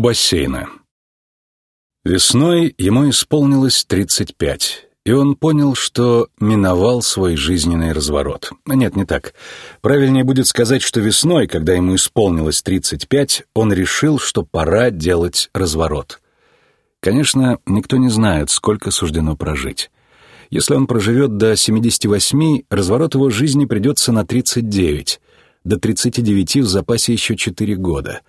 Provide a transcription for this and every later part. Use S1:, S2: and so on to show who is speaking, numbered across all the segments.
S1: бассейна. Весной ему исполнилось 35, и он понял, что миновал свой жизненный разворот. Нет, не так. Правильнее будет сказать, что весной, когда ему исполнилось 35, он решил, что пора делать разворот. Конечно, никто не знает, сколько суждено прожить. Если он проживет до 78, разворот его жизни придется на 39. До 39 в запасе еще 4 года.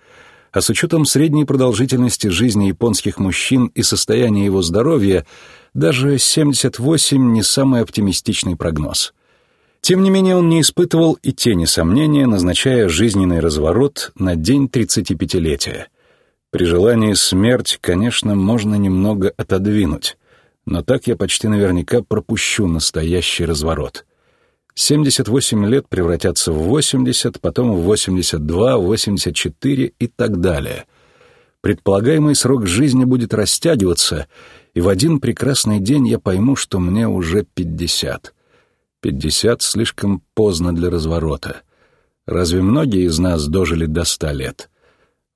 S1: А с учетом средней продолжительности жизни японских мужчин и состояния его здоровья, даже 78 не самый оптимистичный прогноз. Тем не менее, он не испытывал и тени сомнения, назначая жизненный разворот на день 35-летия. При желании смерть, конечно, можно немного отодвинуть но так я почти наверняка пропущу настоящий разворот. 78 лет превратятся в 80, потом в 82, 84 и так далее. Предполагаемый срок жизни будет растягиваться, и в один прекрасный день я пойму, что мне уже 50. 50 слишком поздно для разворота. Разве многие из нас дожили до 100 лет?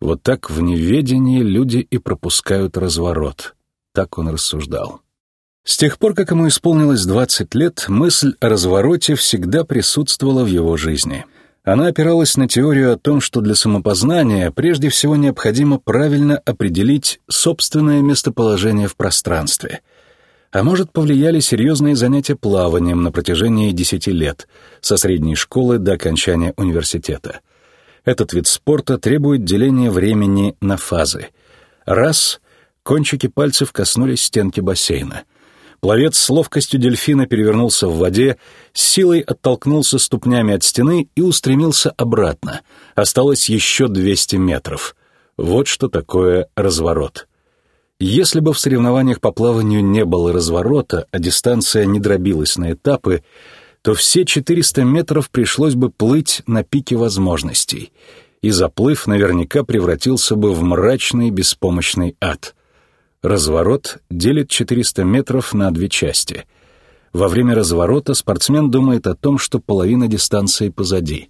S1: Вот так в неведении люди и пропускают разворот. Так он рассуждал. С тех пор, как ему исполнилось 20 лет, мысль о развороте всегда присутствовала в его жизни. Она опиралась на теорию о том, что для самопознания прежде всего необходимо правильно определить собственное местоположение в пространстве. А может, повлияли серьезные занятия плаванием на протяжении 10 лет, со средней школы до окончания университета. Этот вид спорта требует деления времени на фазы. Раз — кончики пальцев коснулись стенки бассейна — Пловец с ловкостью дельфина перевернулся в воде, силой оттолкнулся ступнями от стены и устремился обратно. Осталось еще 200 метров. Вот что такое разворот. Если бы в соревнованиях по плаванию не было разворота, а дистанция не дробилась на этапы, то все 400 метров пришлось бы плыть на пике возможностей, и заплыв наверняка превратился бы в мрачный беспомощный ад — Разворот делит 400 метров на две части. Во время разворота спортсмен думает о том, что половина дистанции позади.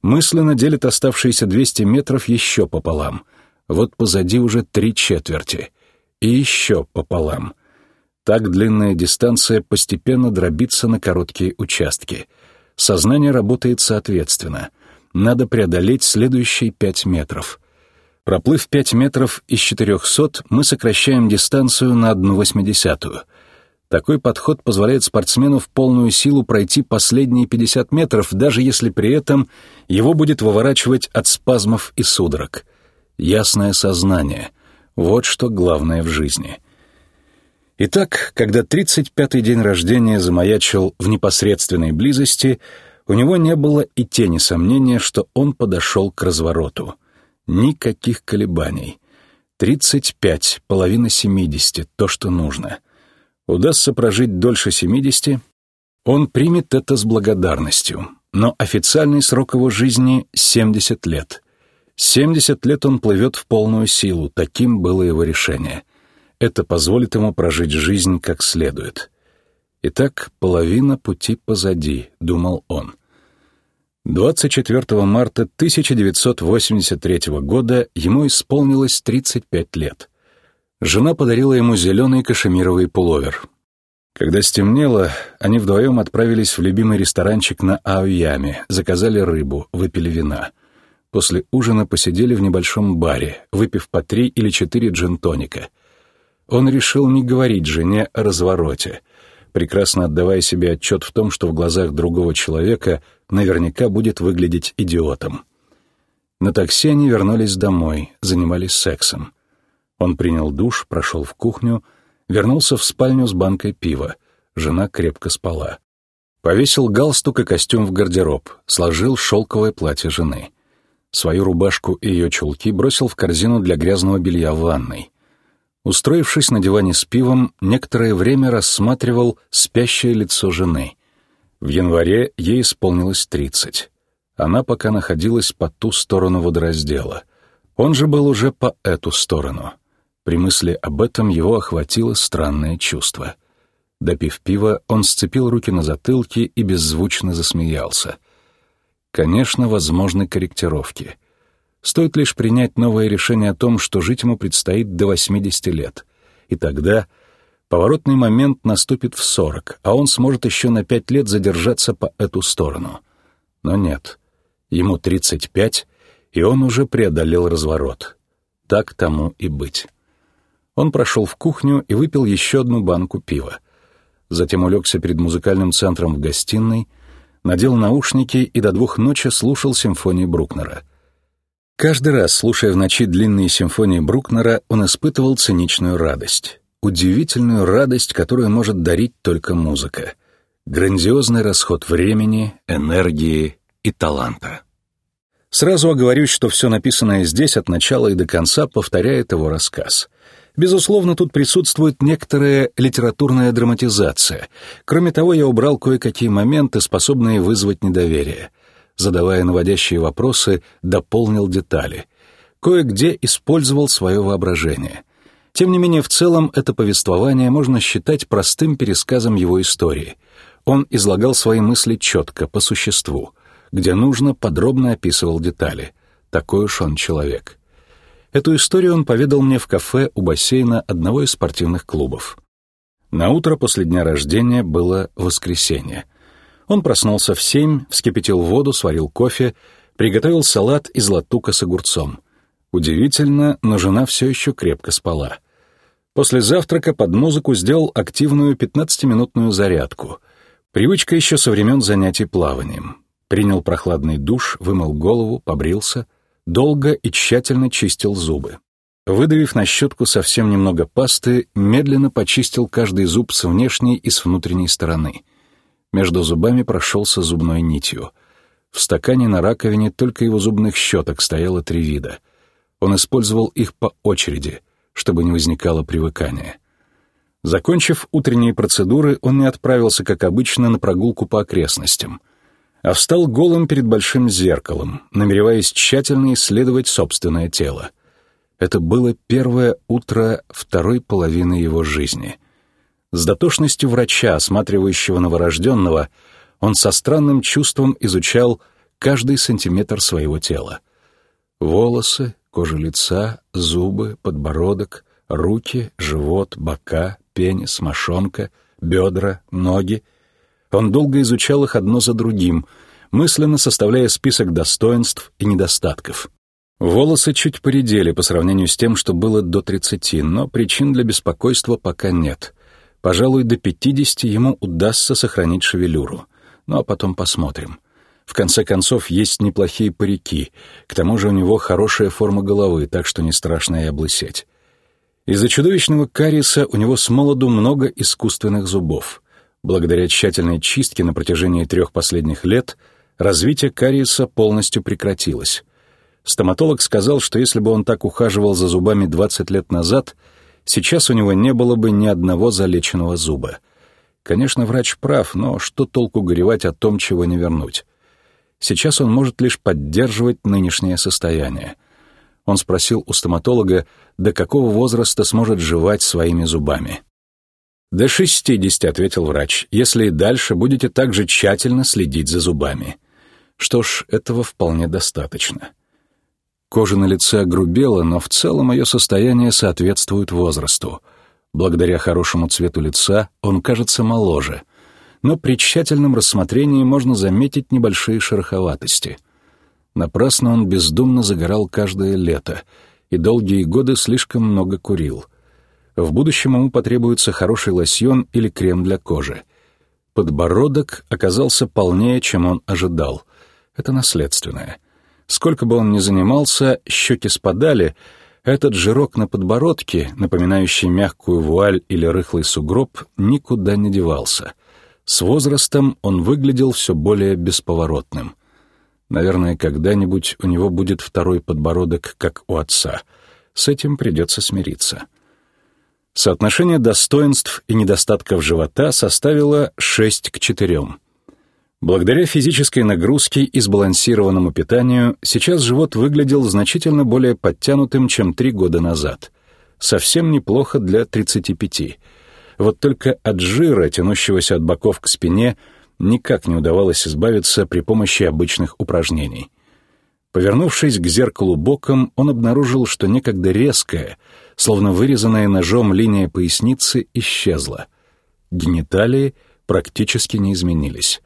S1: Мысленно делит оставшиеся 200 метров еще пополам. Вот позади уже три четверти. И еще пополам. Так длинная дистанция постепенно дробится на короткие участки. Сознание работает соответственно. Надо преодолеть следующие 5 метров — Проплыв 5 метров из 400, мы сокращаем дистанцию на 1,80. Такой подход позволяет спортсмену в полную силу пройти последние 50 метров, даже если при этом его будет выворачивать от спазмов и судорог. Ясное сознание — вот что главное в жизни. Итак, когда 35-й день рождения замаячил в непосредственной близости, у него не было и тени сомнения, что он подошел к развороту — Никаких колебаний. 35, половина 70, то, что нужно. Удастся прожить дольше 70, он примет это с благодарностью. Но официальный срок его жизни — 70 лет. 70 лет он плывет в полную силу, таким было его решение. Это позволит ему прожить жизнь как следует. Итак, половина пути позади, думал он. 24 марта 1983 года ему исполнилось 35 лет. Жена подарила ему зеленый кашемировый пуловер. Когда стемнело, они вдвоем отправились в любимый ресторанчик на Аояме, заказали рыбу, выпили вина. После ужина посидели в небольшом баре, выпив по три или четыре джин-тоника. Он решил не говорить жене о развороте, прекрасно отдавая себе отчет в том, что в глазах другого человека наверняка будет выглядеть идиотом. На такси они вернулись домой, занимались сексом. Он принял душ, прошел в кухню, вернулся в спальню с банкой пива. Жена крепко спала. Повесил галстук и костюм в гардероб, сложил шелковое платье жены. Свою рубашку и ее чулки бросил в корзину для грязного белья в ванной. Устроившись на диване с пивом, некоторое время рассматривал спящее лицо жены. В январе ей исполнилось тридцать. Она пока находилась по ту сторону водораздела. Он же был уже по эту сторону. При мысли об этом его охватило странное чувство. Допив пива, он сцепил руки на затылке и беззвучно засмеялся. Конечно, возможны корректировки. Стоит лишь принять новое решение о том, что жить ему предстоит до 80 лет. И тогда поворотный момент наступит в 40, а он сможет еще на 5 лет задержаться по эту сторону. Но нет. Ему 35, и он уже преодолел разворот. Так тому и быть. Он прошел в кухню и выпил еще одну банку пива. Затем улегся перед музыкальным центром в гостиной, надел наушники и до двух ночи слушал симфонии Брукнера. Каждый раз, слушая в ночи длинные симфонии Брукнера, он испытывал циничную радость. Удивительную радость, которую может дарить только музыка. Грандиозный расход времени, энергии и таланта. Сразу оговорюсь, что все написанное здесь от начала и до конца повторяет его рассказ — Безусловно, тут присутствует некоторая литературная драматизация. Кроме того, я убрал кое-какие моменты, способные вызвать недоверие. Задавая наводящие вопросы, дополнил детали. Кое-где использовал свое воображение. Тем не менее, в целом, это повествование можно считать простым пересказом его истории. Он излагал свои мысли четко, по существу. Где нужно, подробно описывал детали. Такой уж он человек. Эту историю он поведал мне в кафе у бассейна одного из спортивных клубов. На утро после дня рождения было воскресенье. Он проснулся в семь, вскипятил воду, сварил кофе, приготовил салат из латука с огурцом. Удивительно, но жена все еще крепко спала. После завтрака под музыку сделал активную 15-минутную зарядку. Привычка еще со времен занятий плаванием. Принял прохладный душ, вымыл голову, побрился — долго и тщательно чистил зубы. Выдавив на щетку совсем немного пасты, медленно почистил каждый зуб с внешней и с внутренней стороны. Между зубами прошелся зубной нитью. В стакане на раковине только его зубных щеток стояло три вида. Он использовал их по очереди, чтобы не возникало привыкания. Закончив утренние процедуры, он не отправился, как обычно, на прогулку по окрестностям — а встал голым перед большим зеркалом, намереваясь тщательно исследовать собственное тело. Это было первое утро второй половины его жизни. С дотошностью врача, осматривающего новорожденного, он со странным чувством изучал каждый сантиметр своего тела. Волосы, кожа лица, зубы, подбородок, руки, живот, бока, пенис, мошонка, бедра, ноги — он долго изучал их одно за другим, мысленно составляя список достоинств и недостатков. Волосы чуть поредели по сравнению с тем, что было до 30, но причин для беспокойства пока нет. Пожалуй, до 50 ему удастся сохранить шевелюру. Ну а потом посмотрим. В конце концов, есть неплохие парики. К тому же у него хорошая форма головы, так что не страшно и облысеть. Из-за чудовищного кариеса у него с молоду много искусственных зубов. Благодаря тщательной чистке на протяжении трех последних лет развитие кариеса полностью прекратилось. Стоматолог сказал, что если бы он так ухаживал за зубами 20 лет назад, сейчас у него не было бы ни одного залеченного зуба. Конечно, врач прав, но что толку горевать о том, чего не вернуть? Сейчас он может лишь поддерживать нынешнее состояние. Он спросил у стоматолога, до какого возраста сможет жевать своими зубами. «До шестидесяти», — ответил врач, — «если и дальше будете так же тщательно следить за зубами». Что ж, этого вполне достаточно. Кожа на лице огрубела, но в целом ее состояние соответствует возрасту. Благодаря хорошему цвету лица он кажется моложе, но при тщательном рассмотрении можно заметить небольшие шероховатости. Напрасно он бездумно загорал каждое лето и долгие годы слишком много курил — в будущем ему потребуется хороший лосьон или крем для кожи. Подбородок оказался полнее, чем он ожидал. Это наследственное. Сколько бы он ни занимался, щеки спадали, этот жирок на подбородке, напоминающий мягкую вуаль или рыхлый сугроб, никуда не девался. С возрастом он выглядел все более бесповоротным. Наверное, когда-нибудь у него будет второй подбородок, как у отца. С этим придется смириться. Соотношение достоинств и недостатков живота составило 6 к 4. Благодаря физической нагрузке и сбалансированному питанию сейчас живот выглядел значительно более подтянутым, чем три года назад. Совсем неплохо для 35. Вот только от жира, тянущегося от боков к спине, никак не удавалось избавиться при помощи обычных упражнений. Повернувшись к зеркалу боком, он обнаружил, что некогда резкая, словно вырезанная ножом линия поясницы, исчезла. Гениталии практически не изменились.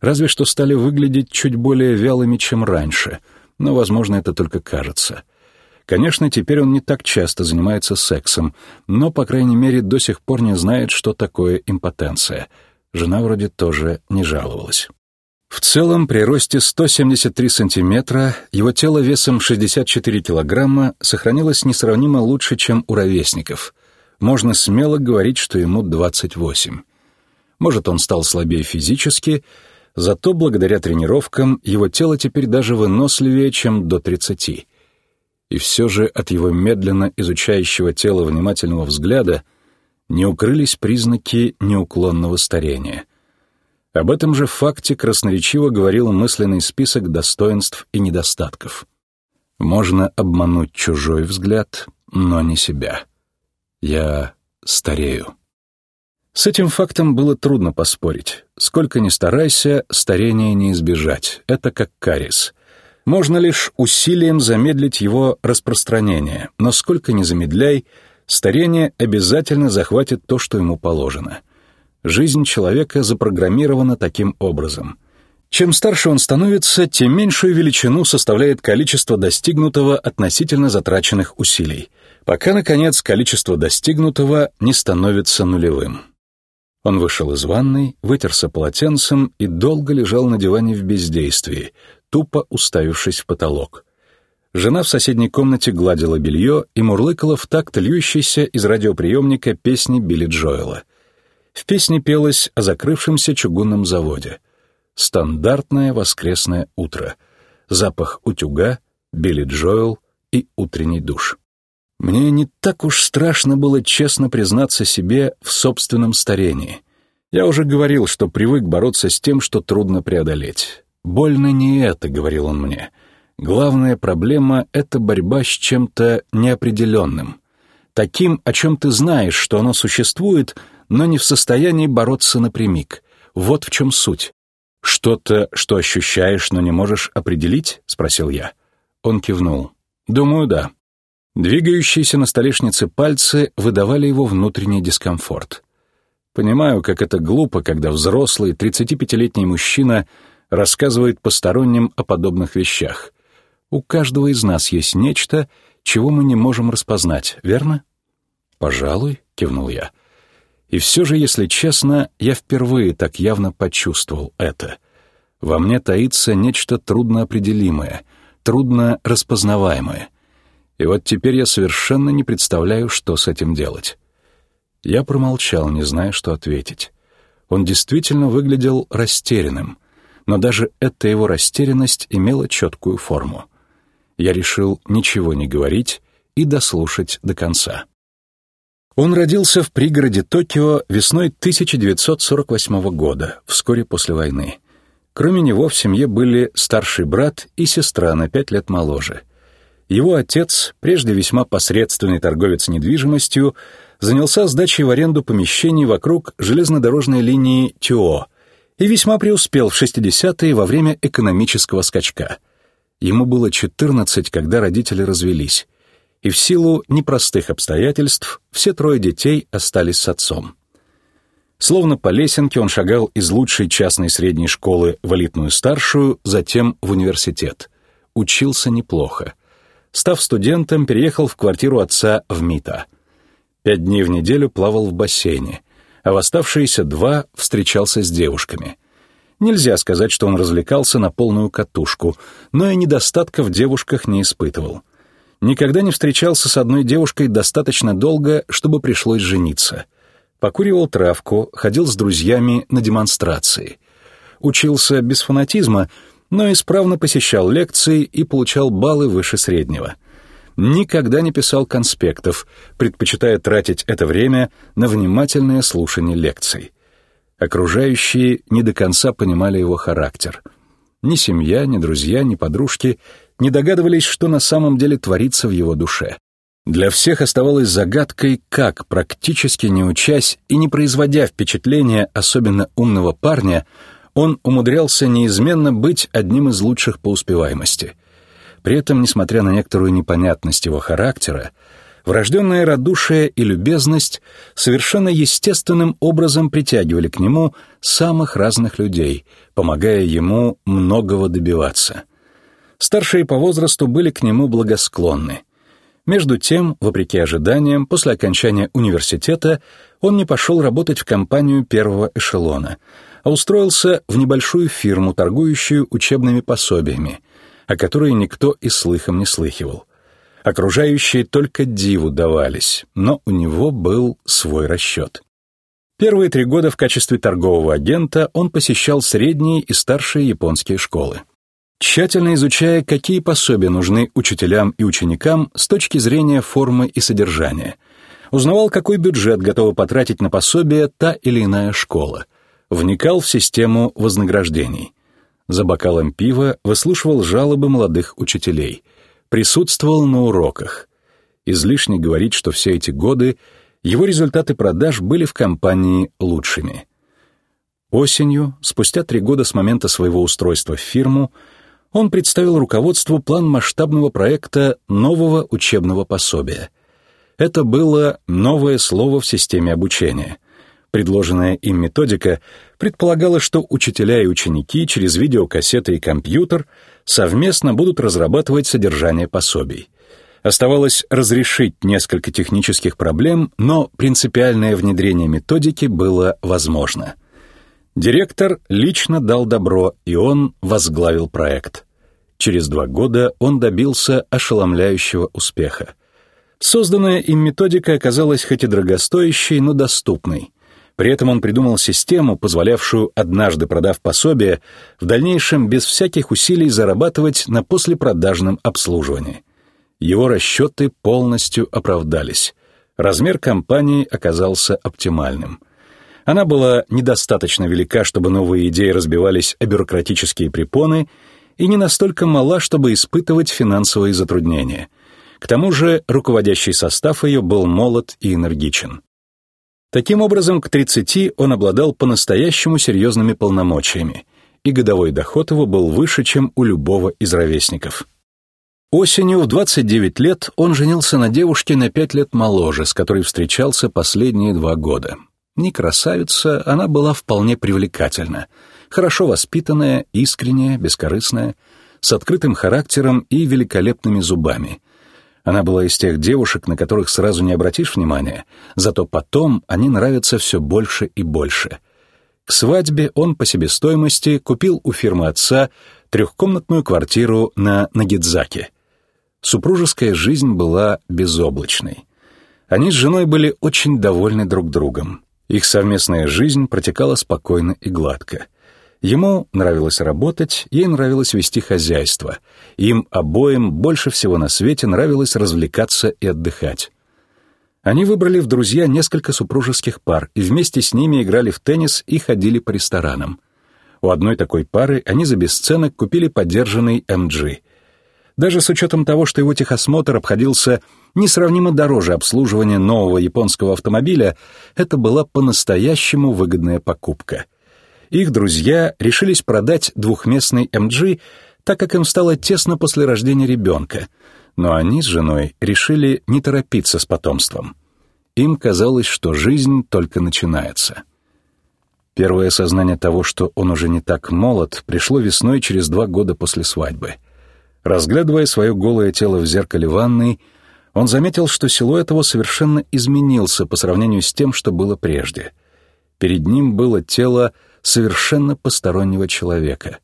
S1: Разве что стали выглядеть чуть более вялыми, чем раньше, но, возможно, это только кажется. Конечно, теперь он не так часто занимается сексом, но, по крайней мере, до сих пор не знает, что такое импотенция. Жена вроде тоже не жаловалась. В целом, при росте 173 сантиметра его тело весом 64 килограмма сохранилось несравнимо лучше, чем у ровесников. Можно смело говорить, что ему 28. Может, он стал слабее физически, зато благодаря тренировкам его тело теперь даже выносливее, чем до 30. И все же от его медленно изучающего тела внимательного взгляда не укрылись признаки неуклонного старения — об этом же факте красноречиво говорил мысленный список достоинств и недостатков. Можно обмануть чужой взгляд, но не себя. Я старею. С этим фактом было трудно поспорить. Сколько ни старайся, старения не избежать. Это как кариес. Можно лишь усилием замедлить его распространение, но сколько ни замедляй, старение обязательно захватит то, что ему положено — Жизнь человека запрограммирована таким образом. Чем старше он становится, тем меньшую величину составляет количество достигнутого относительно затраченных усилий, пока, наконец, количество достигнутого не становится нулевым. Он вышел из ванной, вытерся полотенцем и долго лежал на диване в бездействии, тупо уставившись в потолок. Жена в соседней комнате гладила белье и мурлыкала в такт льющейся из радиоприемника песни Билли Джоэла — в песне пелось о закрывшемся чугунном заводе. Стандартное воскресное утро. Запах утюга, Билли Джоэл и утренний душ. Мне не так уж страшно было честно признаться себе в собственном старении. Я уже говорил, что привык бороться с тем, что трудно преодолеть. «Больно не это», — говорил он мне. «Главная проблема — это борьба с чем-то неопределенным. Таким, о чем ты знаешь, что оно существует, но не в состоянии бороться напрямик. Вот в чем суть. «Что-то, что ощущаешь, но не можешь определить?» — спросил я. Он кивнул. «Думаю, да». Двигающиеся на столешнице пальцы выдавали его внутренний дискомфорт. Понимаю, как это глупо, когда взрослый, 35-летний мужчина рассказывает посторонним о подобных вещах. У каждого из нас есть нечто, чего мы не можем распознать, верно? «Пожалуй», — кивнул я. И все же, если честно, я впервые так явно почувствовал это. Во мне таится нечто трудноопределимое, трудно распознаваемое. И вот теперь я совершенно не представляю, что с этим делать. Я промолчал, не зная, что ответить. Он действительно выглядел растерянным, но даже эта его растерянность имела четкую форму. Я решил ничего не говорить и дослушать до конца. Он родился в пригороде Токио весной 1948 года, вскоре после войны. Кроме него в семье были старший брат и сестра на пять лет моложе. Его отец, прежде весьма посредственный торговец недвижимостью, занялся сдачей в аренду помещений вокруг железнодорожной линии Тюо и весьма преуспел в 60-е во время экономического скачка. Ему было 14, когда родители развелись и в силу непростых обстоятельств все трое детей остались с отцом. Словно по лесенке он шагал из лучшей частной средней школы в элитную старшую, затем в университет. Учился неплохо. Став студентом, переехал в квартиру отца в Мита. Пять дней в неделю плавал в бассейне, а в оставшиеся два встречался с девушками. Нельзя сказать, что он развлекался на полную катушку, но и недостатка в девушках не испытывал — Никогда не встречался с одной девушкой достаточно долго, чтобы пришлось жениться. Покуривал травку, ходил с друзьями на демонстрации. Учился без фанатизма, но исправно посещал лекции и получал баллы выше среднего. Никогда не писал конспектов, предпочитая тратить это время на внимательное слушание лекций. Окружающие не до конца понимали его характер. Ни семья, ни друзья, ни подружки не догадывались, что на самом деле творится в его душе. Для всех оставалось загадкой, как, практически не учась и не производя впечатления особенно умного парня, он умудрялся неизменно быть одним из лучших по успеваемости. При этом, несмотря на некоторую непонятность его характера, врожденное радушие и любезность совершенно естественным образом притягивали к нему самых разных людей, помогая ему многого добиваться. Старшие по возрасту были к нему благосклонны. Между тем, вопреки ожиданиям, после окончания университета он не пошел работать в компанию первого эшелона, а устроился в небольшую фирму, торгующую учебными пособиями — о которой никто и слыхом не слыхивал. Окружающие только диву давались, но у него был свой расчет. Первые три года в качестве торгового агента он посещал средние и старшие японские школы. Тщательно изучая, какие пособия нужны учителям и ученикам с точки зрения формы и содержания. Узнавал, какой бюджет готова потратить на пособие та или иная школа. Вникал в систему вознаграждений за бокалом пива выслушивал жалобы молодых учителей, присутствовал на уроках. Излишне говорить, что все эти годы его результаты продаж были в компании лучшими. Осенью, спустя три года с момента своего устройства в фирму, он представил руководству план масштабного проекта нового учебного пособия. Это было новое слово в системе обучения — Предложенная им методика предполагала, что учителя и ученики через видеокассеты и компьютер совместно будут разрабатывать содержание пособий. Оставалось разрешить несколько технических проблем, но принципиальное внедрение методики было возможно. Директор лично дал добро, и он возглавил проект. Через два года он добился ошеломляющего успеха. Созданная им методика оказалась хоть и дорогостоящей, но доступной — при этом он придумал систему, позволявшую, однажды продав пособие, в дальнейшем без всяких усилий зарабатывать на послепродажном обслуживании. Его расчеты полностью оправдались. Размер компании оказался оптимальным. Она была недостаточно велика, чтобы новые идеи разбивались о бюрократические препоны, и не настолько мала, чтобы испытывать финансовые затруднения. К тому же руководящий состав ее был молод и энергичен. Таким образом, к 30 он обладал по-настоящему серьезными полномочиями, и годовой доход его был выше, чем у любого из ровесников. Осенью в 29 лет он женился на девушке на 5 лет моложе, с которой встречался последние два года. Не красавица, она была вполне привлекательна, хорошо воспитанная, искренняя, бескорыстная, с открытым характером и великолепными зубами — она была из тех девушек, на которых сразу не обратишь внимания, зато потом они нравятся все больше и больше. К свадьбе он по себестоимости купил у фирмы отца трехкомнатную квартиру на Нагидзаке. Супружеская жизнь была безоблачной. Они с женой были очень довольны друг другом. Их совместная жизнь протекала спокойно и гладко. Ему нравилось работать, ей нравилось вести хозяйство. Им обоим больше всего на свете нравилось развлекаться и отдыхать. Они выбрали в друзья несколько супружеских пар и вместе с ними играли в теннис и ходили по ресторанам. У одной такой пары они за бесценок купили подержанный MG. Даже с учетом того, что его техосмотр обходился несравнимо дороже обслуживания нового японского автомобиля, это была по-настоящему выгодная покупка — их друзья решились продать двухместный МГ, так как им стало тесно после рождения ребенка, но они с женой решили не торопиться с потомством. Им казалось, что жизнь только начинается. Первое осознание того, что он уже не так молод, пришло весной через два года после свадьбы. Разглядывая свое голое тело в зеркале ванной, он заметил, что силуэт его совершенно изменился по сравнению с тем, что было прежде. Перед ним было тело совершенно постороннего человека.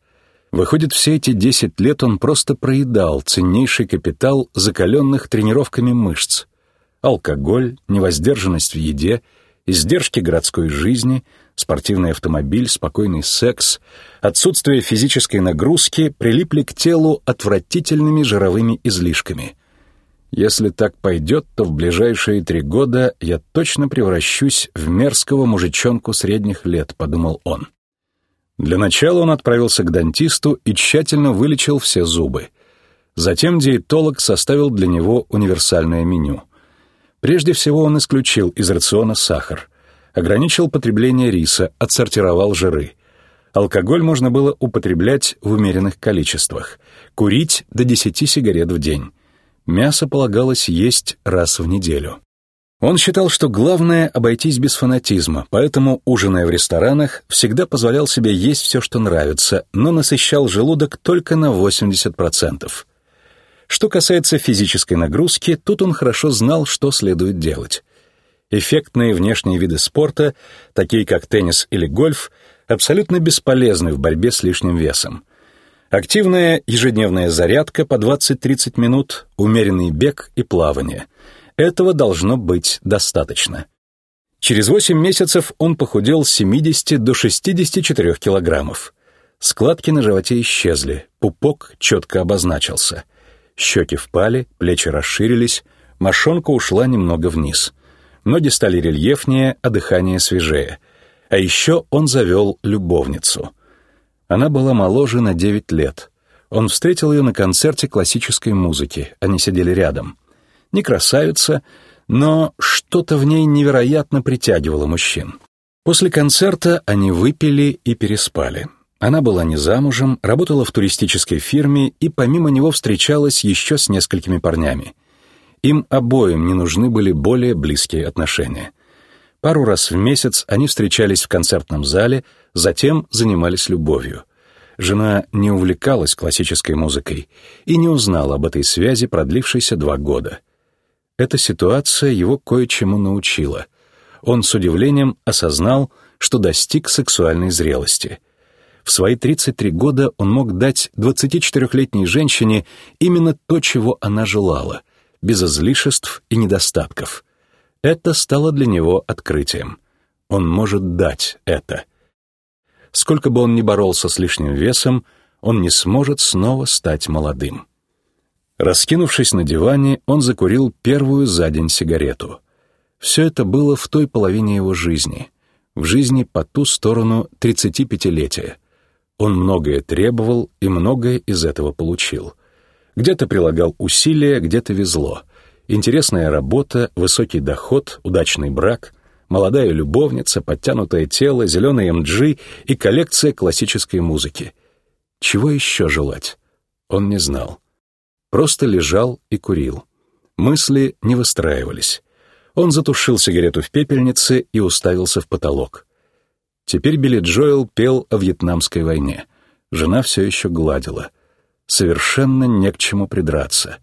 S1: Выходит, все эти десять лет он просто проедал ценнейший капитал закаленных тренировками мышц. Алкоголь, невоздержанность в еде, издержки городской жизни, спортивный автомобиль, спокойный секс, отсутствие физической нагрузки прилипли к телу отвратительными жировыми излишками. Если так пойдет, то в ближайшие три года я точно превращусь в мерзкого мужичонку средних лет, подумал он. Для начала он отправился к дантисту и тщательно вылечил все зубы. Затем диетолог составил для него универсальное меню. Прежде всего он исключил из рациона сахар, ограничил потребление риса, отсортировал жиры. Алкоголь можно было употреблять в умеренных количествах, курить до 10 сигарет в день. Мясо полагалось есть раз в неделю. Он считал, что главное — обойтись без фанатизма, поэтому, ужиная в ресторанах, всегда позволял себе есть все, что нравится, но насыщал желудок только на 80%. Что касается физической нагрузки, тут он хорошо знал, что следует делать. Эффектные внешние виды спорта, такие как теннис или гольф, абсолютно бесполезны в борьбе с лишним весом. Активная ежедневная зарядка по 20-30 минут, умеренный бег и плавание — этого должно быть достаточно. Через 8 месяцев он похудел с 70 до 64 килограммов. Складки на животе исчезли, пупок четко обозначился. Щеки впали, плечи расширились, мошонка ушла немного вниз. Ноги стали рельефнее, а дыхание свежее. А еще он завел любовницу. Она была моложе на 9 лет. Он встретил ее на концерте классической музыки, они сидели рядом — не красавица, но что-то в ней невероятно притягивало мужчин. После концерта они выпили и переспали. Она была не замужем, работала в туристической фирме и помимо него встречалась еще с несколькими парнями. Им обоим не нужны были более близкие отношения. Пару раз в месяц они встречались в концертном зале, затем занимались любовью. Жена не увлекалась классической музыкой и не узнала об этой связи, продлившейся два года. Эта ситуация его кое-чему научила. Он с удивлением осознал, что достиг сексуальной зрелости. В свои 33 года он мог дать 24-летней женщине именно то, чего она желала, без излишеств и недостатков. Это стало для него открытием. Он может дать это. Сколько бы он ни боролся с лишним весом, он не сможет снова стать молодым. Раскинувшись на диване, он закурил первую за день сигарету. Все это было в той половине его жизни, в жизни по ту сторону 35-летия. Он многое требовал и многое из этого получил. Где-то прилагал усилия, где-то везло. Интересная работа, высокий доход, удачный брак, молодая любовница, подтянутое тело, зеленый МГ и коллекция классической музыки. Чего еще желать? Он не знал. Просто лежал и курил. Мысли не выстраивались. Он затушил сигарету в пепельнице и уставился в потолок. Теперь Билли Джоэл пел о Вьетнамской войне. Жена все еще гладила. Совершенно не к чему придраться.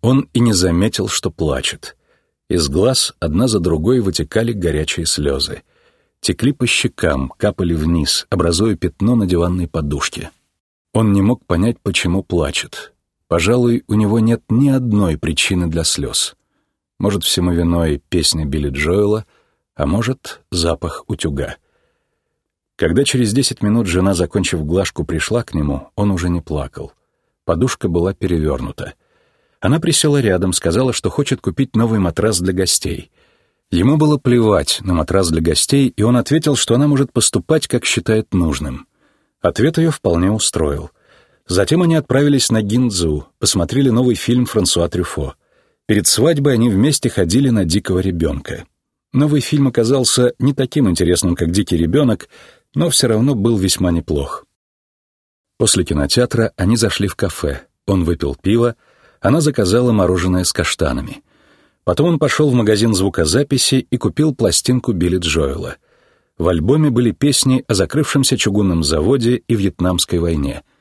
S1: Он и не заметил, что плачет. Из глаз одна за другой вытекали горячие слезы. Текли по щекам, капали вниз, образуя пятно на диванной подушке. Он не мог понять, почему плачет. Пожалуй, у него нет ни одной причины для слез. Может, всему виной песня Билли Джоэла, а может, запах утюга. Когда через десять минут жена, закончив глажку, пришла к нему, он уже не плакал. Подушка была перевернута. Она присела рядом, сказала, что хочет купить новый матрас для гостей. Ему было плевать на матрас для гостей, и он ответил, что она может поступать, как считает нужным. Ответ ее вполне устроил — Затем они отправились на Гиндзу, посмотрели новый фильм Франсуа Трюфо. Перед свадьбой они вместе ходили на «Дикого ребенка». Новый фильм оказался не таким интересным, как «Дикий ребенок», но все равно был весьма неплох. После кинотеатра они зашли в кафе. Он выпил пиво, она заказала мороженое с каштанами. Потом он пошел в магазин звукозаписи и купил пластинку Билли Джоэла. В альбоме были песни о закрывшемся чугунном заводе и Вьетнамской войне —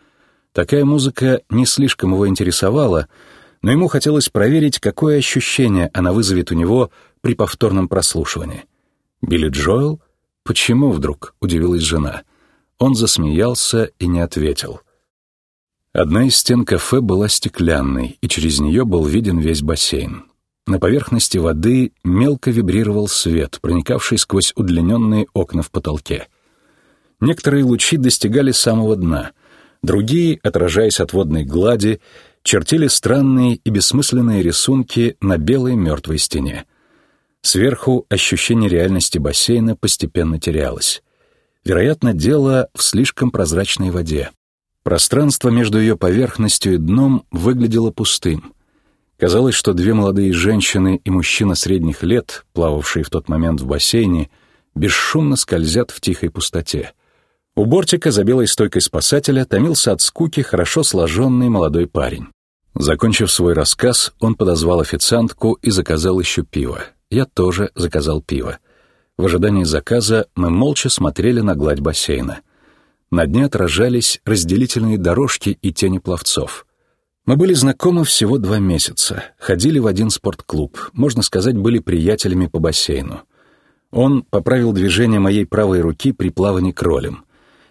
S1: Такая музыка не слишком его интересовала, но ему хотелось проверить, какое ощущение она вызовет у него при повторном прослушивании. «Билли Джоэл? Почему вдруг?» — удивилась жена. Он засмеялся и не ответил. Одна из стен кафе была стеклянной, и через нее был виден весь бассейн. На поверхности воды мелко вибрировал свет, проникавший сквозь удлиненные окна в потолке. Некоторые лучи достигали самого дна — Другие, отражаясь от водной глади, чертили странные и бессмысленные рисунки на белой мертвой стене. Сверху ощущение реальности бассейна постепенно терялось. Вероятно, дело в слишком прозрачной воде. Пространство между ее поверхностью и дном выглядело пустым. Казалось, что две молодые женщины и мужчина средних лет, плававшие в тот момент в бассейне, бесшумно скользят в тихой пустоте. У бортика за белой стойкой спасателя томился от скуки хорошо сложенный молодой парень. Закончив свой рассказ, он подозвал официантку и заказал еще пиво. Я тоже заказал пиво. В ожидании заказа мы молча смотрели на гладь бассейна. На дне отражались разделительные дорожки и тени пловцов. Мы были знакомы всего два месяца, ходили в один спортклуб, можно сказать, были приятелями по бассейну. Он поправил движение моей правой руки при плавании кролем.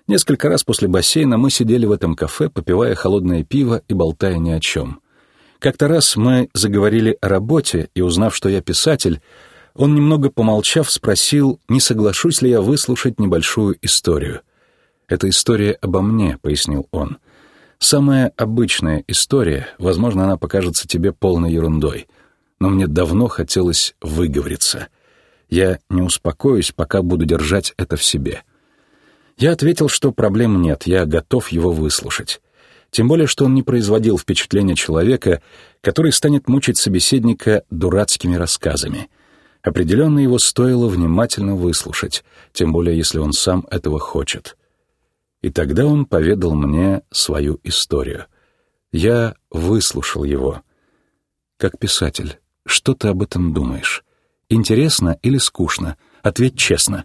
S1: Несколько раз после бассейна мы сидели в этом кафе, попивая холодное пиво и болтая ни о чем. Как-то раз мы заговорили о работе, и, узнав, что я писатель, он, немного помолчав, спросил, не соглашусь ли я выслушать небольшую историю. «Это история обо мне», — пояснил он. «Самая обычная история, возможно, она покажется тебе полной ерундой, но мне давно хотелось выговориться. Я не успокоюсь, пока буду держать это в себе». Я ответил, что проблем нет, я готов его выслушать. Тем более, что он не производил впечатления человека, который станет мучить собеседника дурацкими рассказами. Определенно его стоило внимательно выслушать, тем более, если он сам этого хочет. И тогда он поведал мне свою историю. Я выслушал его. Как писатель, что ты об этом думаешь? Интересно или скучно? Ответь честно.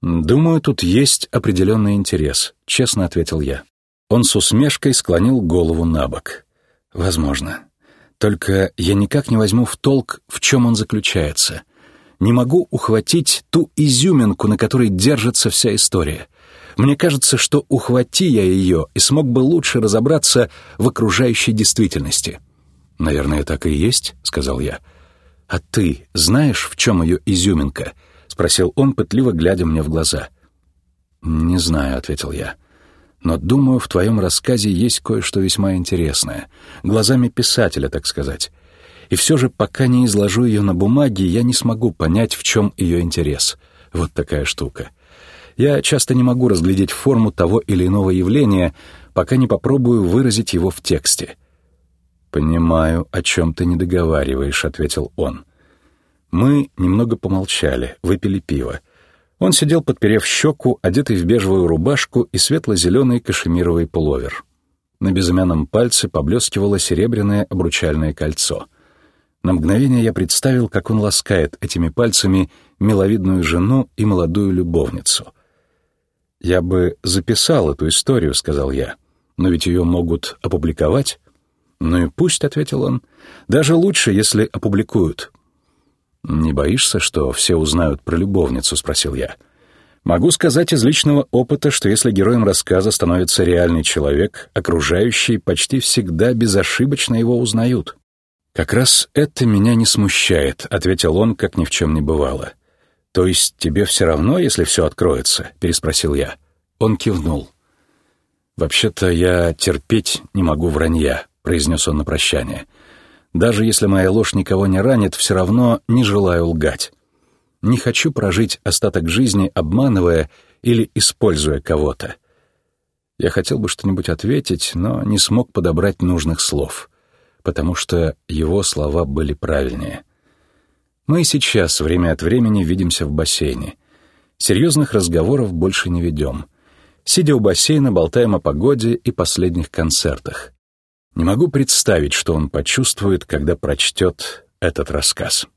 S1: «Думаю, тут есть определенный интерес», — честно ответил я. Он с усмешкой склонил голову на бок. «Возможно. Только я никак не возьму в толк, в чем он заключается. Не могу ухватить ту изюминку, на которой держится вся история. Мне кажется, что ухвати я ее и смог бы лучше разобраться в окружающей действительности». «Наверное, так и есть», — сказал я. «А ты знаешь, в чем ее изюминка?» спросил он, пытливо глядя мне в глаза. «Не знаю», — ответил я. «Но, думаю, в твоем рассказе есть кое-что весьма интересное. Глазами писателя, так сказать. И все же, пока не изложу ее на бумаге, я не смогу понять, в чем ее интерес. Вот такая штука. Я часто не могу разглядеть форму того или иного явления, пока не попробую выразить его в тексте». «Понимаю, о чем ты не договариваешь», — ответил он. Мы немного помолчали, выпили пиво. Он сидел, подперев щеку, одетый в бежевую рубашку и светло-зеленый кашемировый пуловер. На безымянном пальце поблескивало серебряное обручальное кольцо. На мгновение я представил, как он ласкает этими пальцами миловидную жену и молодую любовницу. «Я бы записал эту историю», — сказал я, — «но ведь ее могут опубликовать». «Ну и пусть», — ответил он, — «даже лучше, если опубликуют. «Не боишься, что все узнают про любовницу?» — спросил я. «Могу сказать из личного опыта, что если героем рассказа становится реальный человек, окружающие почти всегда безошибочно его узнают». «Как раз это меня не смущает», — ответил он, как ни в чем не бывало. «То есть тебе все равно, если все откроется?» — переспросил я. Он кивнул. «Вообще-то я терпеть не могу вранья», — произнес он на прощание. Даже если моя ложь никого не ранит, все равно не желаю лгать. Не хочу прожить остаток жизни, обманывая или используя кого-то. Я хотел бы что-нибудь ответить, но не смог подобрать нужных слов, потому что его слова были правильнее. Мы и сейчас время от времени видимся в бассейне. Серьезных разговоров больше не ведем. Сидя у бассейна, болтаем о погоде и последних концертах. Не могу представить, что он почувствует, когда прочтет этот рассказ.